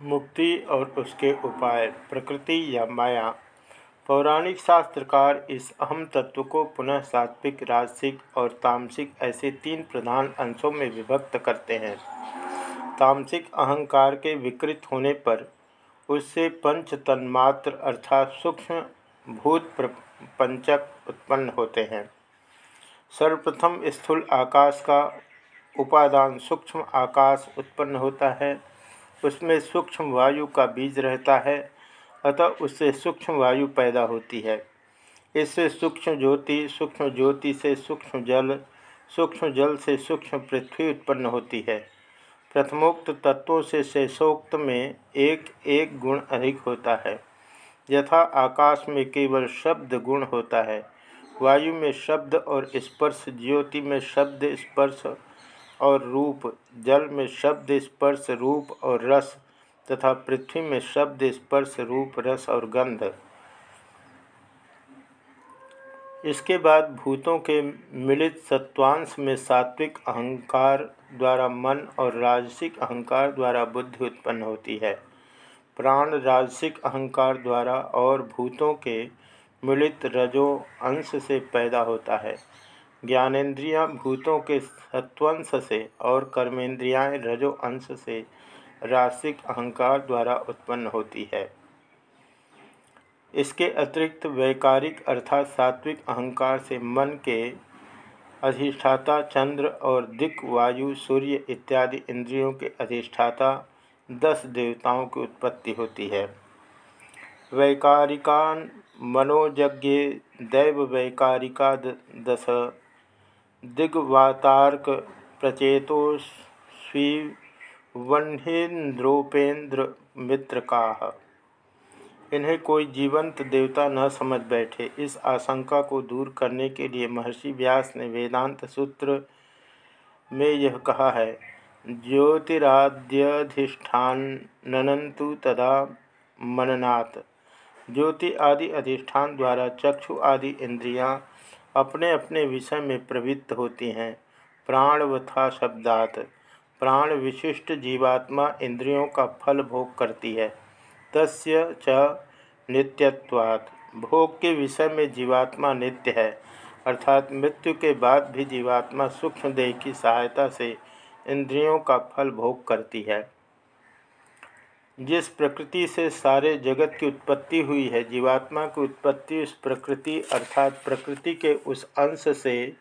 मुक्ति और उसके उपाय, प्रकृति या माया। पौराणिक शास्त्रकार इस अहम तत्व को पुनः सात्विक, राजसिक और तामसिक ऐसे तीन प्रधान अंशों में विभक्त करते हैं। तामसिक अहंकार के विकृत होने पर उससे पंच तन्मात्र अर्थात सूक्ष्म भूत पंचक उत्पन्न होते हैं। सर्वप्रथम स्थूल आकाश का उपादान सूक्ष्म आकाश उत्पन्न होता है। उसमें सूक्ष्म वायु का बीज रहता है, अतः उससे सूक्ष्म वायु पैदा होती है। इससे सूक्ष्म ज्योति सूक्ष्म ज्योति से सूक्ष्म जल सूक्ष्म जल से सूक्ष्म पृथ्वी उत्पन्न होती है। प्रथमोक्त तत्वों से शेषोक्त में एक एक गुण अधिक होता है। यथा आकाश में केवल शब्द गुण होता है। वायु में शब्द और स्पर्श, ज्योति में शब्द, स्पर्श और रूप, जल में शब्द स्पर्श रूप और रस, तथा पृथ्वी में शब्द स्पर्श रूप, रस और गंध। इसके बाद भूतों के मिलित सत्वांश में सात्विक अहंकार द्वारा मन और राजसिक अहंकार द्वारा बुद्धि उत्पन्न होती है। प्राण राजसिक अहंकार द्वारा और भूतों के मिलित रजो अंश से पैदा होता है। ज्ञानेन्द्रियाँ भूतों के सत्वंश से और कर्मेंद्रियाँ रजो अंश से राशिक अहंकार द्वारा उत्पन्न होती है। इसके अतिरिक्त वैकारिक अर्थात सात्विक अहंकार से मन के अधिष्ठाता चंद्र और दिक, वायु, सूर्य इत्यादि इंद्रियों के अधिष्ठाता दस देवताओं की उत्पत्ति होती है। वैकारिकान मनोज्ञ दैव वैकारिका दस दिग्वातार्क प्रचेतो स्वीवह्निन्द्रोपेन्द्र मित्र का इन्हें कोई जीवंत देवता न समझ बैठे। इस आशंका को दूर करने के लिए महर्षि व्यास ने वेदांत सूत्र में यह कहा है ज्योतिराद्यधिष्ठाननंतु तदा मननात्। ज्योति आदि अधिष्ठान द्वारा चक्षु आदि इंद्रियाँ अपने अपने विषय में प्रवृत्त होती हैं। प्राणवथा शब्दात प्राण विशिष्ट जीवात्मा इंद्रियों का फल भोग करती है। तस्य च नित्यत्वात्। भोग के विषय में जीवात्मा नित्य है, अर्थात मृत्यु के बाद भी जीवात्मा सूक्ष्म देह की सहायता से इंद्रियों का फल भोग करती है। जिस प्रकृति से सारे जगत की उत्पत्ति हुई है, जीवात्मा की उत्पत्ति उस प्रकृति अर्थात प्रकृति के उस अंश से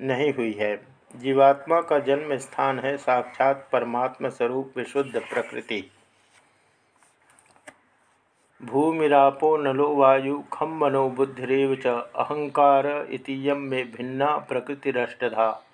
नहीं हुई है। जीवात्मा का जन्म स्थान है साक्षात परमात्मा स्वरूप विशुद्ध प्रकृति। भूमिरापो नलो वायु खम मनो बुद्धिरव च अहंकार इतम में भिन्ना प्रकृतिरष्टधा।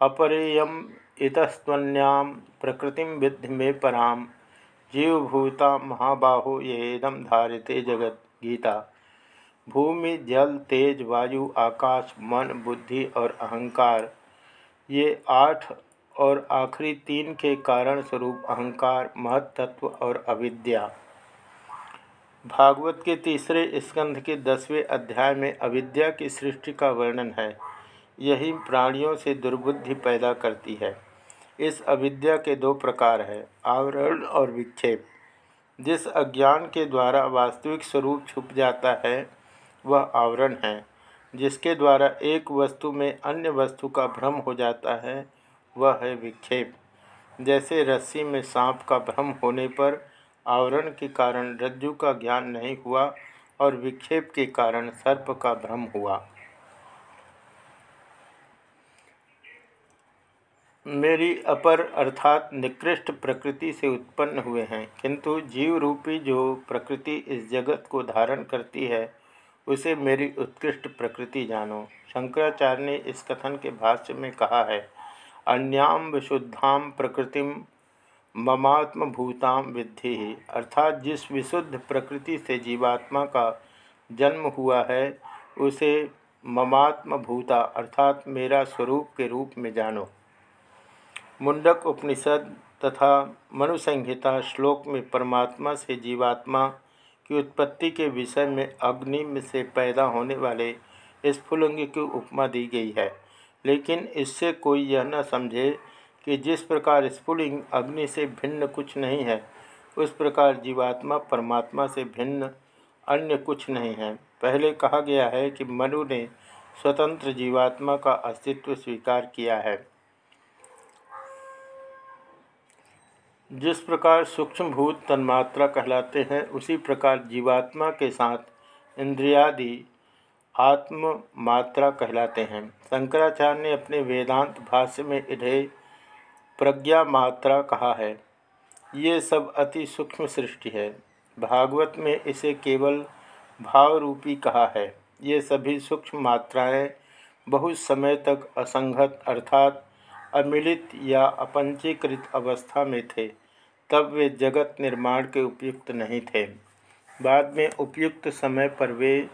अपरेयम इतस्वन्याम प्रकृति विद्धि में पराम। जीवभूता महाबाहो ये येदम धारते जगत गीता। भूमि, जल, तेज, वायु, आकाश, मन, बुद्धि और अहंकार, ये आठ और आखिरी तीन के कारण स्वरूप अहंकार, महत्त्व और अविद्या। भागवत के तीसरे स्कंध के दसवें अध्याय में अविद्या की सृष्टि का वर्णन है। यही प्राणियों से दुर्बुद्धि पैदा करती है। इस अविद्या के दो प्रकार है, आवरण और विक्षेप। जिस अज्ञान के द्वारा वास्तविक स्वरूप छुप जाता है, वह आवरण है। जिसके द्वारा एक वस्तु में अन्य वस्तु का भ्रम हो जाता है, वह है विक्षेप। जैसे रस्सी में सांप का भ्रम होने पर आवरण के कारण रज्जु का ज्ञान नहीं हुआ और विक्षेप के कारण सर्प का भ्रम हुआ। मेरी अपर अर्थात निकृष्ट प्रकृति से उत्पन्न हुए हैं, किंतु जीव रूपी जो प्रकृति इस जगत को धारण करती है, उसे मेरी उत्कृष्ट प्रकृति जानो। शंकराचार्य ने इस कथन के भाष्य में कहा है अन्याम विशुद्धाम प्रकृतिम ममात्मभूताम विद्धि। ही अर्थात जिस विशुद्ध प्रकृति से जीवात्मा का जन्म हुआ है, उसे ममात्मभूता अर्थात मेरा स्वरूप के रूप में जानो। मुंडक उपनिषद तथा मनुसंहिता श्लोक में परमात्मा से जीवात्मा की उत्पत्ति के विषय में अग्नि में से पैदा होने वाले स्फुलिंग की उपमा दी गई है। लेकिन इससे कोई यह न समझे कि जिस प्रकार स्फुलिंग अग्नि से भिन्न कुछ नहीं है, उस प्रकार जीवात्मा परमात्मा से भिन्न अन्य कुछ नहीं है। पहले कहा गया है कि मनु ने स्वतंत्र जीवात्मा का अस्तित्व स्वीकार किया है। जिस प्रकार सूक्ष्म भूत तन्मात्रा कहलाते हैं, उसी प्रकार जीवात्मा के साथ इंद्रियादि आत्म मात्रा कहलाते हैं। शंकराचार्य ने अपने वेदांत भाष्य में इन्हें प्रज्ञा मात्रा कहा है। ये सब अति सूक्ष्म सृष्टि है। भागवत में इसे केवल भाव रूपी कहा है। ये सभी सूक्ष्म मात्राएँ बहुत समय तक असंगत अर्थात अमिलित या अपंचीकृत अवस्था में थे। तब वे जगत निर्माण के उपयुक्त नहीं थे। बाद में उपयुक्त समय पर वे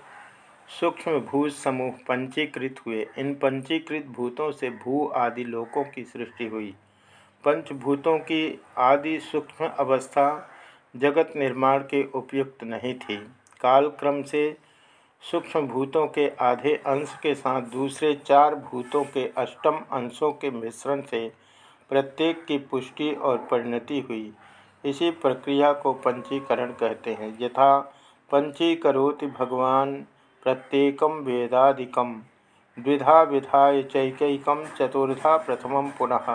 सूक्ष्म भूत समूह पंचीकृत हुए। इन पंचीकृत भूतों से भू आदि लोकों की सृष्टि हुई। पंचभूतों की आदि सूक्ष्म अवस्था जगत निर्माण के उपयुक्त नहीं थी। कालक्रम से सूक्ष्म भूतों के आधे अंश के साथ दूसरे चार भूतों के अष्टम अंशों के मिश्रण से प्रत्येक की पुष्टि और परिणति हुई। इसी प्रक्रिया को पंचीकरण कहते हैं। यथा पंचीकरोति भगवान प्रत्येक वेदादिकम द्विधा विधाय चैकैकम चतुर्धा प्रथम पुनः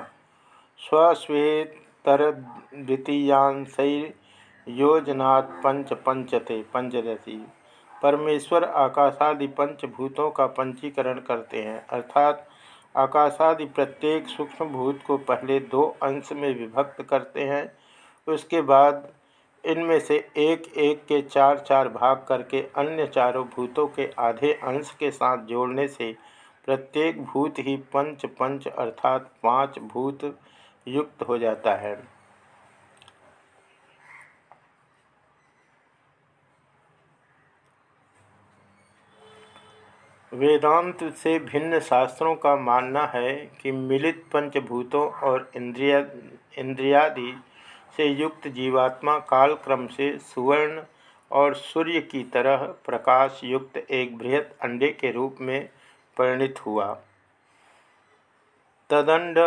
स्वस्वेतर द्वितीयांशयोजनात् पंच पंचते पंचदशी। परमेश्वर आकाशादि पंचभूतों का पंचीकरण करते हैं। अर्थात आकाशादि प्रत्येक सूक्ष्म भूत को पहले दो अंश में विभक्त करते हैं। उसके बाद इनमें से एक एक के चार चार भाग करके अन्य चारों भूतों के आधे अंश के साथ जोड़ने से प्रत्येक भूत ही पंच पंच अर्थात पाँच भूत युक्त हो जाता है। वेदांत से भिन्न शास्त्रों का मानना है कि मिलित पंचभूतों और इंद्रिया, इंद्रियादि से युक्त जीवात्मा कालक्रम से सुवर्ण और सूर्य की तरह प्रकाश युक्त एक बृहत अंडे के रूप में परिणित हुआ। तदंड,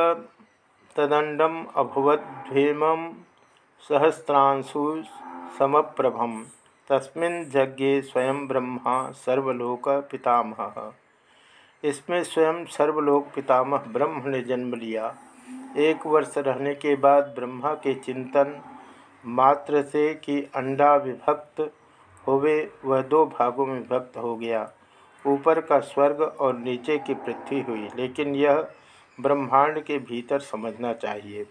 तदंडम अभवद्भेम सहस्रांशु समप्रभम तस्मिन् जज्ञे स्वयं ब्रह्मा सर्वलोक पितामह। इसमें स्वयं सर्वलोक पितामह ब्रह्म ने जन्म लिया। एक वर्ष रहने के बाद ब्रह्मा के चिंतन मात्र से कि अंडा विभक्त होवे, वह दो भागों में विभक्त हो गया। ऊपर का स्वर्ग और नीचे की पृथ्वी हुई, लेकिन यह ब्रह्मांड के भीतर समझना चाहिए।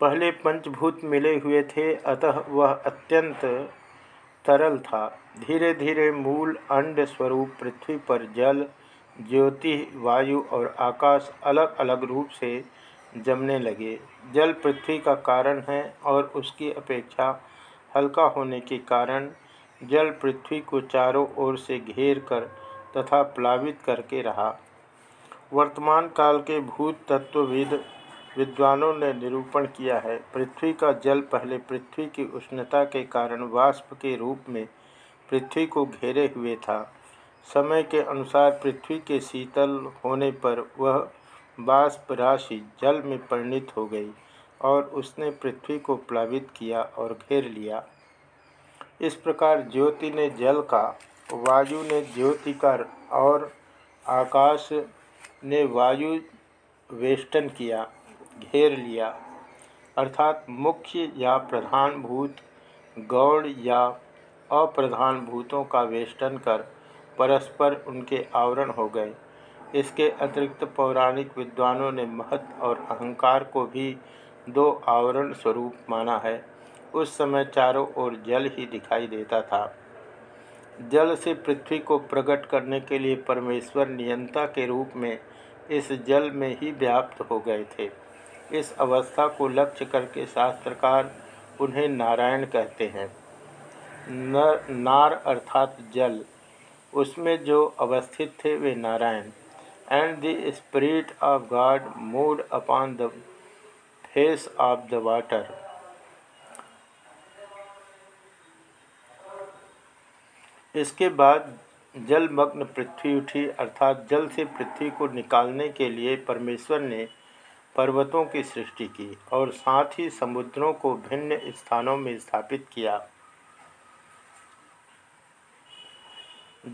पहले पंचभूत मिले हुए थे, अतः वह अत्यंत तरल था। धीरे धीरे मूल अंड स्वरूप पृथ्वी पर जल ज्योति, वायु और आकाश अलग अलग रूप से जमने लगे। जल पृथ्वी का कारण है और उसकी अपेक्षा हल्का होने के कारण जल पृथ्वी को चारों ओर से घेर कर तथा प्लावित करके रहा। वर्तमान काल के भूत तत्वविद विद्वानों ने निरूपण किया है, पृथ्वी का जल पहले पृथ्वी की उष्णता के कारण वाष्प के रूप में पृथ्वी को घेरे हुए था। समय के अनुसार पृथ्वी के शीतल होने पर वह बाष्प राशि जल में परिणित हो गई और उसने पृथ्वी को प्लावित किया और घेर लिया। इस प्रकार ज्योति ने जल का, वायु ने ज्योति का और आकाश ने वायु वेष्टन किया, घेर लिया। अर्थात मुख्य या प्रधान भूत गौड़ या अप्रधान भूतों का वेष्टन कर परस्पर उनके आवरण हो गए। इसके अतिरिक्त पौराणिक विद्वानों ने महत और अहंकार को भी दो आवरण स्वरूप माना है। उस समय चारों ओर जल ही दिखाई देता था। जल से पृथ्वी को प्रकट करने के लिए परमेश्वर नियंता के रूप में इस जल में ही व्याप्त हो गए थे। इस अवस्था को लक्ष्य करके शास्त्रकार उन्हें नारायण कहते हैं। नर नार अर्थात जल। उसमें जो अवस्थित थे वे Narayan. And the spirit of God moved upon the face of the water इसके बाद जलमग्न पृथ्वी उठी, अर्थात जल से पृथ्वी को निकालने के लिए परमेश्वर ने पर्वतों की सृष्टि की और साथ ही समुद्रों को भिन्न स्थानों में स्थापित किया।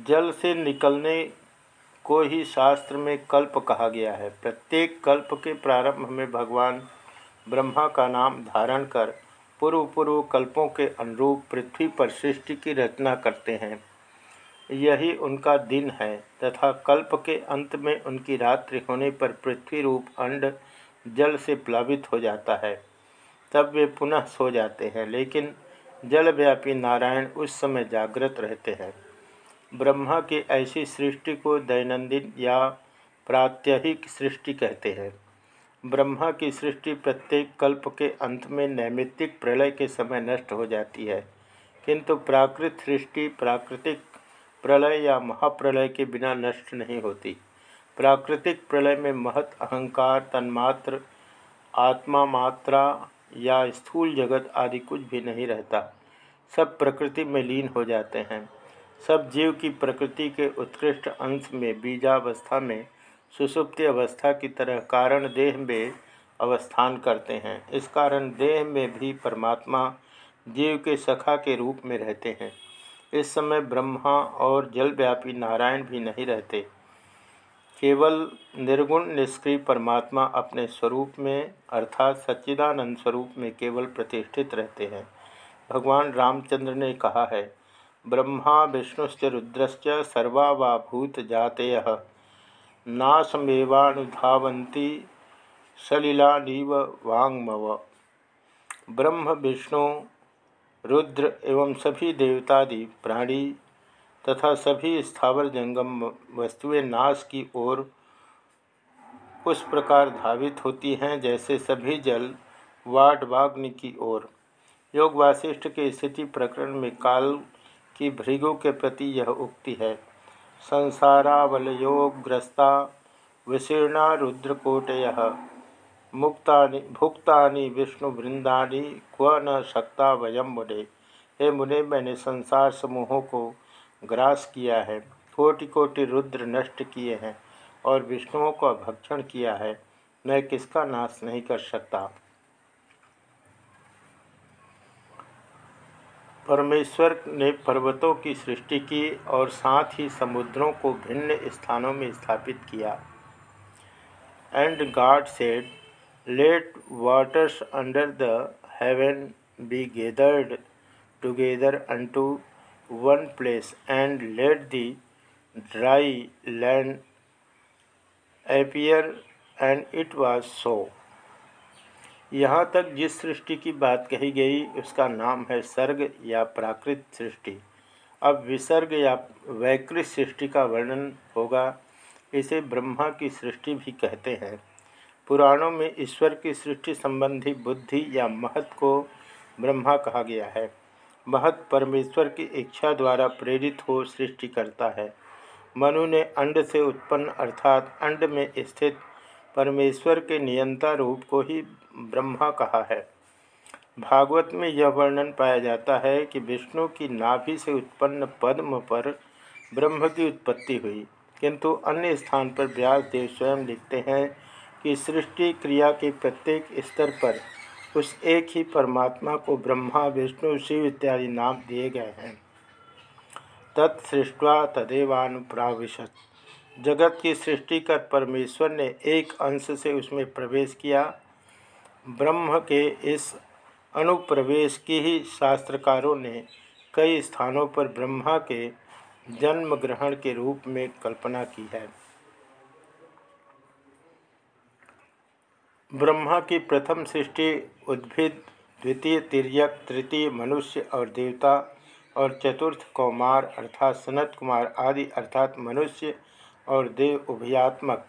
जल से निकलने को ही शास्त्र में कल्प कहा गया है। प्रत्येक कल्प के प्रारंभ में भगवान ब्रह्मा का नाम धारण कर पूर्व पूर्व कल्पों के अनुरूप पृथ्वी पर सृष्टि की रचना करते हैं। यही उनका दिन है तथा कल्प के अंत में उनकी रात्रि होने पर पृथ्वी रूप अंड जल से प्लावित हो जाता है। तब वे पुनः सो जाते हैं, लेकिन जलव्यापी नारायण उस समय जागृत रहते हैं। ब्रह्मा की ऐसी सृष्टि को दैनंदिन या प्रात्यहिक सृष्टि कहते हैं। ब्रह्मा की सृष्टि प्रत्येक कल्प के अंत में नैमित्तिक प्रलय के समय नष्ट हो जाती है, किंतु प्राकृत सृष्टि प्राकृतिक प्रलय या महाप्रलय के बिना नष्ट नहीं होती। प्राकृतिक प्रलय में महत, अहंकार, तन्मात्र, आत्मा मात्रा या स्थूल जगत आदि कुछ भी नहीं रहता। सब प्रकृति में लीन हो जाते हैं। सब जीव की प्रकृति के उत्कृष्ट अंश में बीजावस्था में सुसुप्ति अवस्था की तरह कारण देह में अवस्थान करते हैं। इस कारण देह में भी परमात्मा जीव के सखा के रूप में रहते हैं। इस समय ब्रह्मा और जलव्यापी नारायण भी नहीं रहते। केवल निर्गुण निष्क्रिय परमात्मा अपने स्वरूप में अर्थात सच्चिदानंद स्वरूप में केवल प्रतिष्ठित रहते हैं। भगवान रामचंद्र ने कहा है ब्रह्मा विष्णुश्च रुद्रश्च सर्वा वा भूतजातय नाशमेवानुधावन्ति सलिलानीव वाङ्मव। ब्रह्म, विष्णु, रुद्र एवं सभी देवतादि प्राणी तथा सभी स्थावर जंगम वस्तुएँ नाश की ओर उस प्रकार धावित होती हैं जैसे सभी जल वाग्नि की ओर। योग वासिष्ठ के स्थिति प्रकरण में काल की भृगु के प्रति यह उक्ति है। संसारावलयोग्रस्ता विशीर्णा रुद्रकोटय। मुक्ता भुक्ता विष्णुवृंदा क्व न शक्ता वयम मुने। हे मुने, मैंने संसार समूहों को ग्रास किया है। कोटि कोटि रुद्र नष्ट किए हैं और विष्णुओं का भक्षण किया है। मैं किसका नाश नहीं कर सकता? परमेश्वर ने पर्वतों की सृष्टि की और साथ ही समुद्रों को भिन्न स्थानों में स्थापित किया। And God said, let waters under the heaven be gathered together unto one place and let the dry land appear, and it was so. यहाँ तक जिस सृष्टि की बात कही गई, उसका नाम है सर्ग या प्राकृत सृष्टि। अब विसर्ग या वैकृत सृष्टि का वर्णन होगा। इसे ब्रह्मा की सृष्टि भी कहते हैं। पुराणों में ईश्वर की सृष्टि संबंधी बुद्धि या महत को ब्रह्मा कहा गया है। महत परमेश्वर की इच्छा द्वारा प्रेरित हो सृष्टि करता है। मनु ने अंड से उत्पन्न अर्थात अंड में स्थित परमेश्वर के नियंता रूप को ही ब्रह्मा कहा है। भागवत में यह वर्णन पाया जाता है कि विष्णु की नाभि से उत्पन्न पद्म पर ब्रह्म की उत्पत्ति हुई। किंतु अन्य स्थान पर व्यास देव स्वयं लिखते हैं कि सृष्टि क्रिया के प्रत्येक स्तर पर उस एक ही परमात्मा को ब्रह्मा, विष्णु, शिव इत्यादि नाम दिए गए हैं। तत्सृष्टवा तदेवानुप्राविशत। जगत की सृष्टि कर परमेश्वर ने एक अंश से उसमें प्रवेश किया ब्रह्म के इस अनुप्रवेश की ही शास्त्रकारों ने कई स्थानों पर ब्रह्मा के जन्म ग्रहण के रूप में कल्पना की है। ब्रह्मा की प्रथम सृष्टि उद्भिद, द्वितीय तिरक तृतीय मनुष्य और देवता और चतुर्थ कौमार अर्थात सनत कुमार आदि अर्थात मनुष्य और देव उभयात्मक,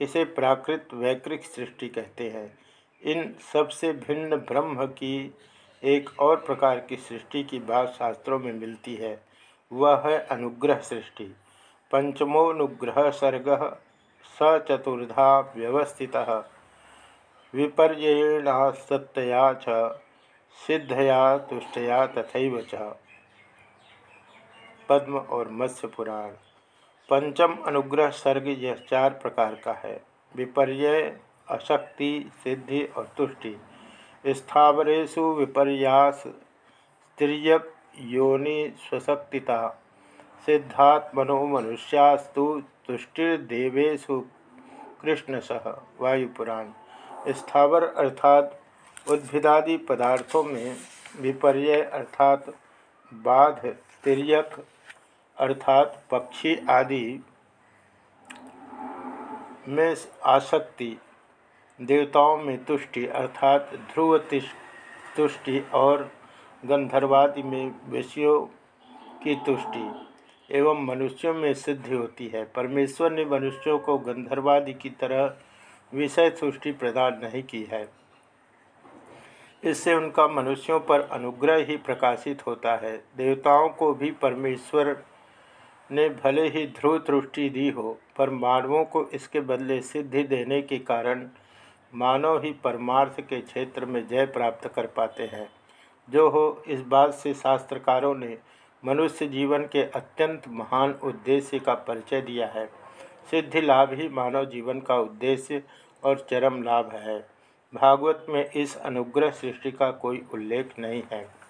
इसे प्राकृत वैकृत सृष्टि कहते हैं। इन सबसे भिन्न ब्रह्म की एक और प्रकार की सृष्टि की बात शास्त्रों में मिलती है। वह है अनुग्रह सृष्टि। पंचमोनुग्रह सर्ग स चतुर्धा व्यवस्थित। विपर्यणा सत्तया च, सिद्धया तुष्टया तथा च। पद्म और मत्स्य पुराण। पंचम अनुग्रह सर्ग यह चार प्रकार का है। विपर्य अशक्ति, सिद्धि और तुष्टि। स्थावरेशु विपर्यास तिर्यक योनि स्वशक्तिता। सिद्धात्मनो मनुष्यास्तु तुष्टिर्देवेशु कृष्णसह वायुपुराण। स्थावर अर्थात उद्भिदादि पदार्थों में विपर्य अर्थात बाध तिरक अर्थात पक्षी आदि में आसक्ति देवताओं में तुष्टि अर्थात ध्रुव तुष्टि और गंधर्वादि में विषयों की तुष्टि एवं मनुष्यों में सिद्धि होती है। परमेश्वर ने मनुष्यों को गंधर्वादि की तरह विषय तुष्टि प्रदान नहीं की है। इससे उनका मनुष्यों पर अनुग्रह ही प्रकाशित होता है। देवताओं को भी परमेश्वर ने भले ही ध्रुव तुष्टि दी हो, पर मानवों को इसके बदले सिद्धि देने के कारण मानव ही परमार्थ के क्षेत्र में जय प्राप्त कर पाते हैं। जो हो, इस बात से शास्त्रकारों ने मनुष्य जीवन के अत्यंत महान उद्देश्य का परिचय दिया है। सिद्धि लाभ ही मानव जीवन का उद्देश्य और चरम लाभ है। भागवत में इस अनुग्रह सृष्टि का कोई उल्लेख नहीं है।